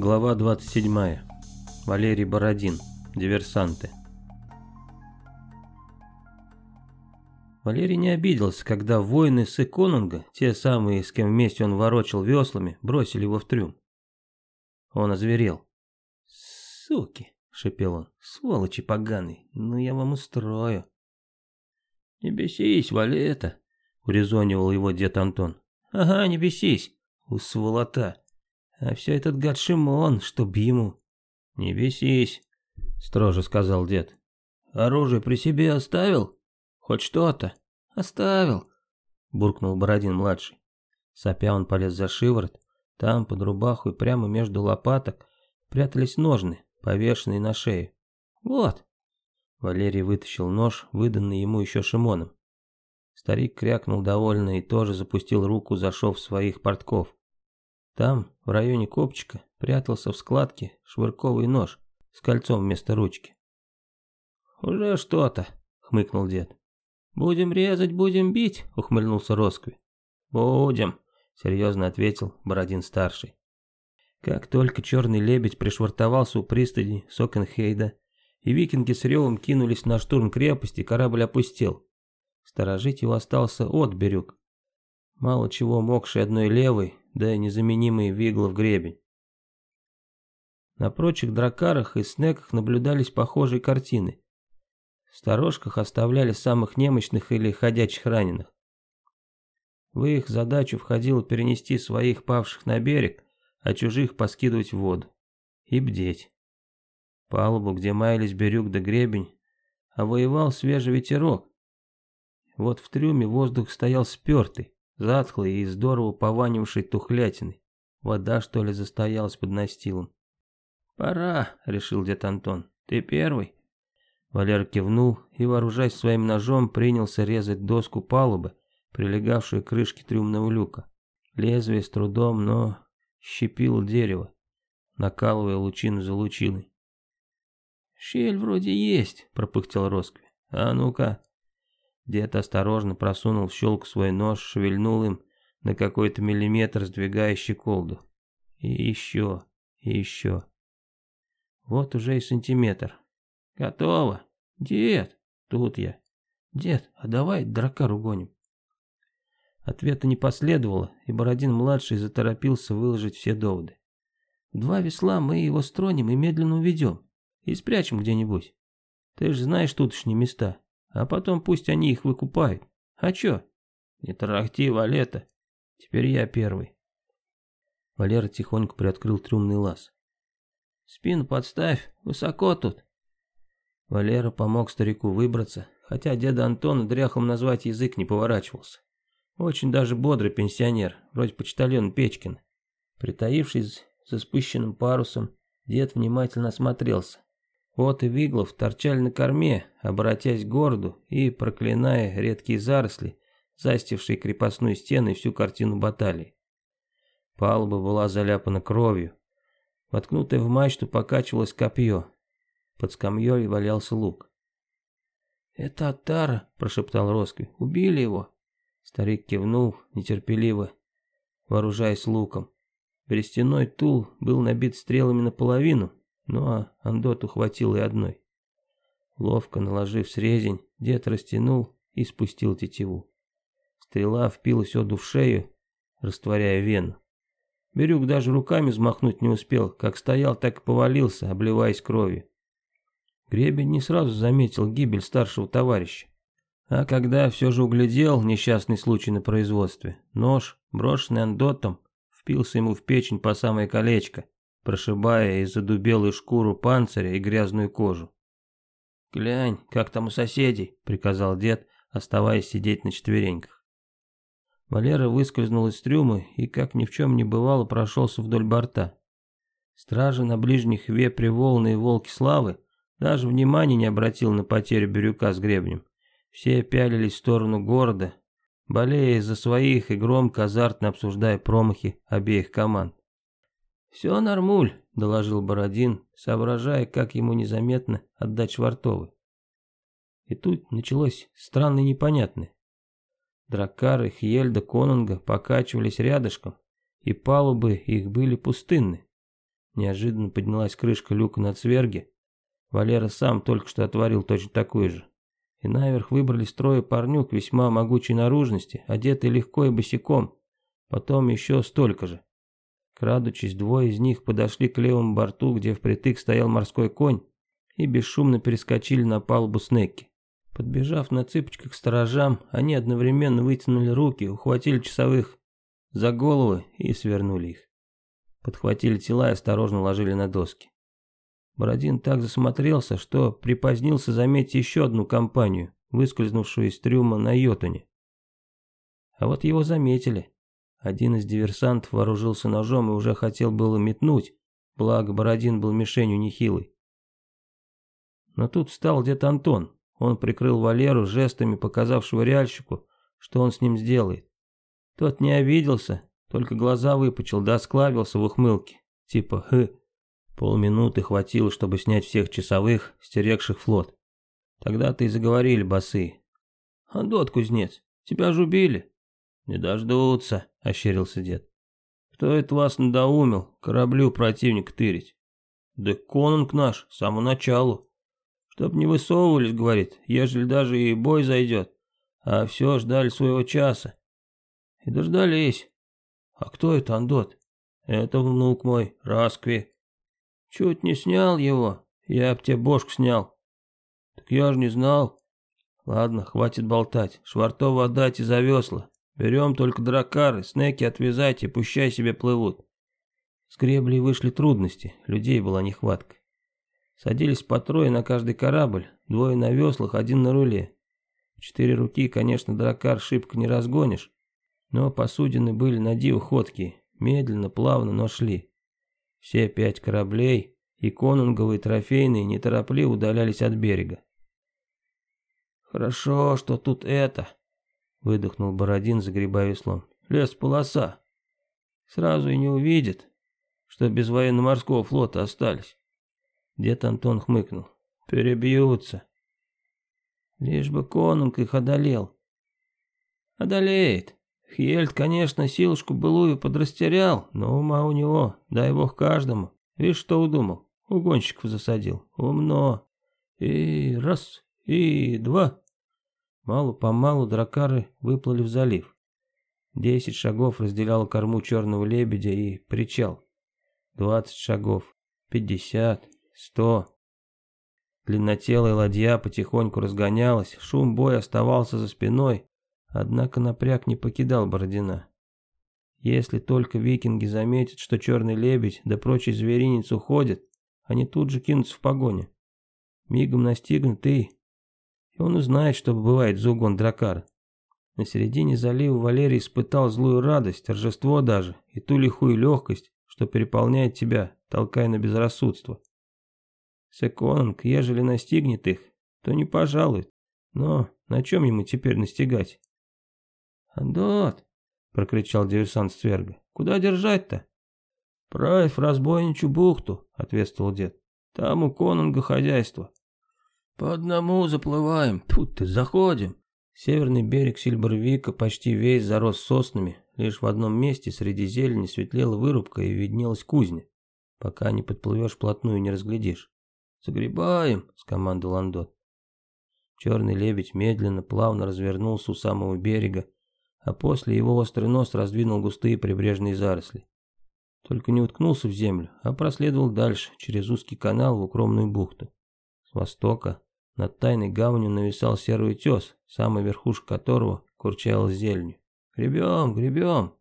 Глава 27. Валерий Бородин. Диверсанты. Валерий не обиделся, когда воины с Иконунга, те самые, с кем вместе он ворочал веслами, бросили его в трюм. Он озверел. «Суки!» — шепел он. «Сволочи поганые! Ну я вам устрою!» «Не бесись, Валета!» — урезонивал его дед Антон. «Ага, не бесись! У сволота!» А все этот гад Шимон, чтоб ему. Не бесись, строже сказал дед. Оружие при себе оставил? Хоть что-то? Оставил, буркнул Бородин-младший. Сопя он полез за шиворот, там, под рубаху и прямо между лопаток, прятались ножны, повешенные на шею. «Вот!» Валерий вытащил нож, выданный ему еще Шимоном. Старик крякнул довольно и тоже запустил руку за шов своих портков. Там, в районе копчика, прятался в складке швырковый нож с кольцом вместо ручки. «Уже что-то», — хмыкнул дед. «Будем резать, будем бить», — ухмыльнулся Роскви. «Будем», — серьезно ответил Бородин-старший. Как только черный лебедь пришвартовался у пристани Сокенхейда, и викинги с ревом кинулись на штурм крепости, корабль опустил. Сторожить его остался берег мало чего мокший одной левой, да и незаменимый в гребень. На прочих дракарах и снеках наблюдались похожие картины. В сторожках оставляли самых немощных или ходячих раненых. В их задачу входило перенести своих павших на берег, а чужих поскидывать в воду. И бдеть. Палубу, где маялись берюк да гребень, а воевал свежий ветерок. Вот в трюме воздух стоял спертый, затхлый и здорово пованивший тухлятиной. Вода, что ли, застоялась под настилом. «Пора», — решил дед Антон. «Ты первый?» Валера кивнул и, вооружаясь своим ножом, принялся резать доску палубы, прилегавшую к крышке трюмного люка. Лезвие с трудом, но щепило дерево, накалывая лучину за лучиной. «Щель вроде есть», — пропыхтел Роскви. «А ну-ка». Дед осторожно просунул в щелк свой нож, шевельнул им на какой-то миллиметр, сдвигая щеколду. И еще, и еще. Вот уже и сантиметр. Готово. Дед, тут я. Дед, а давай дракар угоним. Ответа не последовало, и Бородин-младший заторопился выложить все доводы. Два весла мы его стронем и медленно уведем. И спрячем где-нибудь. Ты же знаешь тутошние места. А потом пусть они их выкупают. А чё? Не тарахти, Валета. Теперь я первый. Валера тихонько приоткрыл трюмный лаз. Спину подставь, высоко тут. Валера помог старику выбраться, хотя деда Антона дряхлым назвать язык не поворачивался. Очень даже бодрый пенсионер, вроде почтальон Печкин. Притаившись за спущенным парусом, дед внимательно осмотрелся. Вот и Виглов торчали на корме, обратясь к городу и проклиная редкие заросли, застившие крепостную стену и всю картину баталий. Палуба была заляпана кровью. Воткнутая в мачту покачивалось копье. Под скамьей валялся лук. «Это Аттара», — прошептал Роскви. «Убили его». Старик кивнул нетерпеливо, вооружаясь лук луком. Берестяной тул был набит стрелами наполовину, ну а Андот ухватил и одной. Ловко наложив срезень, дед растянул и спустил тетиву. Стрела впилась оду в шею, растворяя вену. Бирюк даже руками взмахнуть не успел, как стоял, так и повалился, обливаясь кровью. Гребень не сразу заметил гибель старшего товарища. А когда все же углядел несчастный случай на производстве, нож, брошенный Андотом, впился ему в печень по самое колечко, прошибая и задубелую шкуру панциря и грязную кожу. «Глянь, как там у соседей», — приказал дед, оставаясь сидеть на четвереньках. Валера выскользнул из трюма и, как ни в чем не бывало, прошелся вдоль борта. Стражи на ближних вепре волны и волки славы даже внимания не обратил на потерю бирюка с гребнем. Все пялились в сторону города, болея за своих и громко азартно обсуждая промахи обеих команд. «Все нормуль», — доложил Бородин, соображая, как ему незаметно отдать Швартовы. И тут началось странное непонятное. Дракары Хьельда Конунга покачивались рядышком, и палубы их были пустынны. Неожиданно поднялась крышка люка на цверге. Валера сам только что отворил точно такую же. И наверх выбрались трое парнюк весьма могучей наружности, одетые легко и босиком. Потом еще столько же. Крадучись, двое из них подошли к левому борту, где впритык стоял морской конь, и бесшумно перескочили на палубу Снеки. Подбежав на цыпочках к сторожам, они одновременно вытянули руки, ухватили часовых за головы и свернули их. Подхватили тела и осторожно ложили на доски. Бородин так засмотрелся, что припозднился заметить еще одну компанию, выскользнувшую из трюма на Йотуне. А вот его заметили. Один из диверсантов вооружился ножом и уже хотел было метнуть, благо Бородин был мишенью нехилой. Но тут встал дед Антон. Он прикрыл Валеру жестами, показавшего реальщику, что он с ним сделает. Тот не обиделся, только глаза выпучил да осклабился в ухмылке. Типа «Хы». Полминуты хватило, чтобы снять всех часовых, стерегших флот. Тогда-то и заговорили басы. «А дот, кузнец, тебя ж убили». «Не дождутся», ощерился дед. «Кто это вас надоумил кораблю противника тырить?» «Да конунг наш, с самого началу. Чтоб не высовывались, — говорит, — ежели даже и бой зайдет, а все ждали своего часа. И дождались. А кто это, Андот? Это внук мой, Раскви. Чуть не снял его, я б тебе бошку снял. Так я же не знал. Ладно, хватит болтать, Швартова отдать и за весла. Берем только дракары, снеки отвязайте, пущай себе плывут. С греблей вышли трудности, людей была нехватка. Садились по трое на каждый корабль, двое на веслах, один на руле. Четыре руки, конечно, дракар шибко не разгонишь, но посудины были на диву ходкие, медленно, плавно, но шли. Все пять кораблей, и конунговые, и трофейные, неторопливо удалялись от берега. «Хорошо, что тут это», Выдохнул Бородин, загребая веслом. Лес полоса. Сразу и не увидит, что без военно-морского флота остались. Дед Антон хмыкнул. Перебьются. Лишь бы конунг их одолел. Одолеет. Хьельд, конечно, силушку былую подрастерял, но ума у него, дай бог каждому. Видишь, что удумал? Угонщиков засадил. Умно. И раз, и два. Мало-помалу дракары выплыли в залив. Десять шагов разделял корму черного лебедя и причал. Двадцать шагов, пятьдесят, сто. Длиннотелая ладья потихоньку разгонялась, шум боя оставался за спиной, однако напряг не покидал Бородина. Если только викинги заметят, что черный лебедь да прочий зверинец уходит, они тут же кинутся в погоне. Мигом настигнут и и он узнает, что бывает Зугон Дракар. На середине залива Валерий испытал злую радость, торжество даже, и ту лихую легкость, что переполняет тебя, толкая на безрассудство. Секонг, ежели настигнет их, то не пожалует. Но на чем ему теперь настигать? «Андот!» — прокричал диверсант Сверга. «Куда держать-то?» «Правь разбойничу бухту», — ответствовал дед. «Там у конунга хозяйство. По одному заплываем, тут ты, заходим. Северный берег Сильбервика почти весь зарос соснами, лишь в одном месте среди зелени светлела вырубка и виднелась кузня. Пока не подплывешь вплотную, не разглядишь. «Загребаем!» — скомандовал Андот. Черный лебедь медленно, плавно развернулся у самого берега, а после его острый нос раздвинул густые прибрежные заросли. Только не уткнулся в землю, а проследовал дальше, через узкий канал в укромную бухту. С востока над тайной гаванью нависал серый утес, самая верхушка которого курчалась зеленью. «Гребем, гребем!»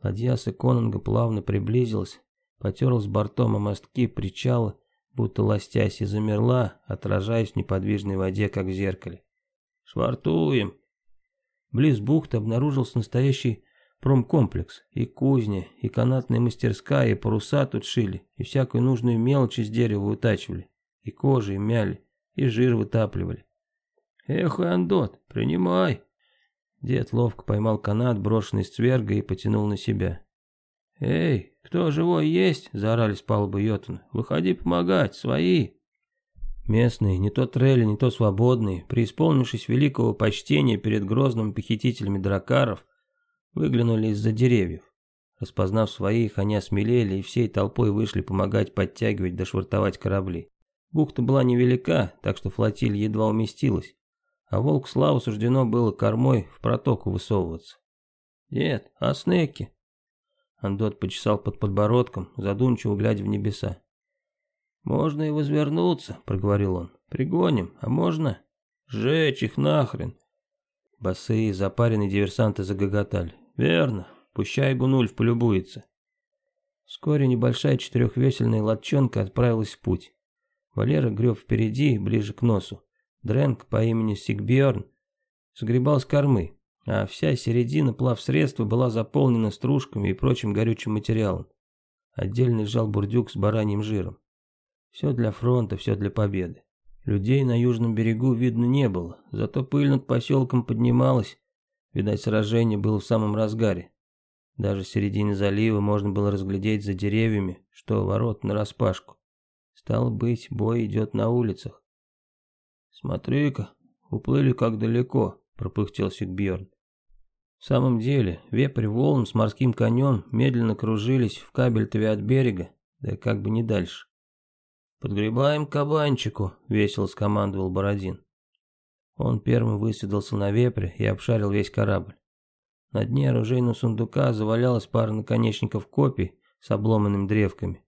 Ладья с Конунга плавно приблизилась, потерлась бортом о мостки причала, будто ластясь, и замерла, отражаясь в неподвижной воде, как в зеркале. «Швартуем!» Близ бухты обнаружился настоящий промкомплекс. И кузня, и канатная мастерская, и паруса тут шили, и всякую нужную мелочь из дерева вытачивали, и кожи, и мяли и жир вытапливали. «Эх, Андот, принимай!» Дед ловко поймал канат, брошенный с цверга, и потянул на себя. «Эй, кто живой есть?» – заорали с палубы Йотун. «Выходи помогать, свои!» Местные, не то трели, не то свободные, преисполнившись великого почтения перед грозным похитителями дракаров, выглянули из-за деревьев. Распознав своих, они осмелели и всей толпой вышли помогать подтягивать дошвартовать корабли. Бухта была невелика, так что флотилия едва уместилась, а волк славу суждено было кормой в протоку высовываться. «Дед, а снеки?» Андот почесал под подбородком, задумчиво глядя в небеса. «Можно и возвернуться», — проговорил он. «Пригоним, а можно?» Жечь их нахрен!» Босые запаренные диверсанты загоготали. «Верно, пущай Гунульф полюбуется». Вскоре небольшая четырехвесельная лодчонка отправилась в путь. Валера греб впереди, ближе к носу. Дрэнк по имени Сигбьерн сгребал с кормы, а вся середина плавсредства была заполнена стружками и прочим горючим материалом. Отдельно лежал бурдюк с бараньим жиром. Все для фронта, все для победы. Людей на южном берегу видно не было, зато пыль над поселком поднималась. Видать, сражение было в самом разгаре. Даже середине залива можно было разглядеть за деревьями, что ворот нараспашку. Стал быть, бой идет на улицах. «Смотри-ка, уплыли как далеко», — пропыхтел Сигбьерн. В самом деле, вепрь волн с морским конем медленно кружились в кабельтове от берега, да как бы не дальше. «Подгребаем кабанчику», — весело скомандовал Бородин. Он первым высадился на вепре и обшарил весь корабль. На дне оружейного сундука завалялась пара наконечников копий с обломанными древками.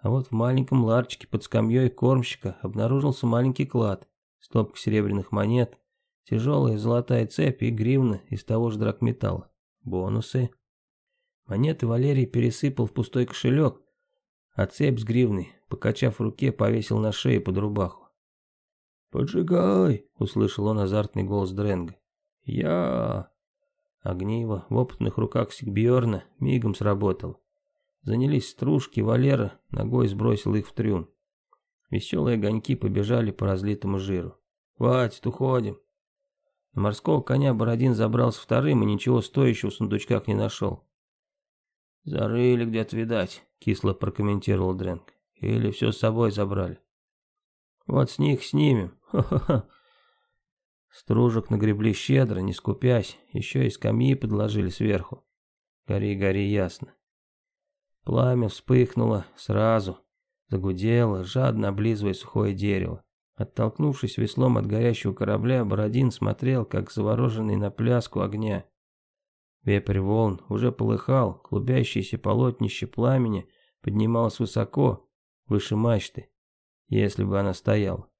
А вот в маленьком ларчике под скамьей кормщика обнаружился маленький клад, стопка серебряных монет, тяжелая золотая цепь и гривна из того же драгметалла. Бонусы. Монеты Валерий пересыпал в пустой кошелек, а цепь с гривной, покачав в руке, повесил на шею под рубаху. «Поджигай!» — услышал он азартный голос Дренга. «Я...» Огниво в опытных руках Сигбьорна мигом сработало. Занялись стружки, Валера ногой сбросил их в трюм. Веселые огоньки побежали по разлитому жиру. «Хватит, уходим!» На морского коня Бородин забрался вторым и ничего стоящего в сундучках не нашел. «Зарыли где-то, видать», — кисло прокомментировал Дрэнк. «Или все с собой забрали». «Вот с них снимем. Ха-ха. Стружек нагребли щедро, не скупясь, еще и скамьи подложили сверху. Гори, гори, ясно. Пламя вспыхнуло сразу, загудело, жадно облизывая сухое дерево. Оттолкнувшись веслом от горящего корабля, Бородин смотрел, как завороженный на пляску огня. Вепрь волн уже полыхал, клубящееся полотнище пламени поднималось высоко, выше мачты, если бы она стояла.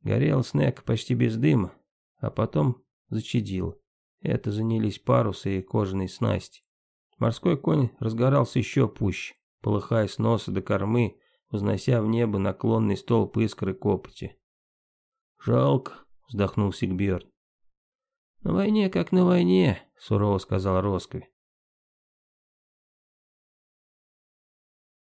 Горел снег почти без дыма, а потом зачадил. Это занялись парусы и кожаные снасти. Морской конь разгорался еще пуще, полыхая с носа до кормы, вознося в небо наклонный столб искры копоти. «Жалко», — вздохнул Сигберт. «На войне, как на войне», — сурово сказал Роскови.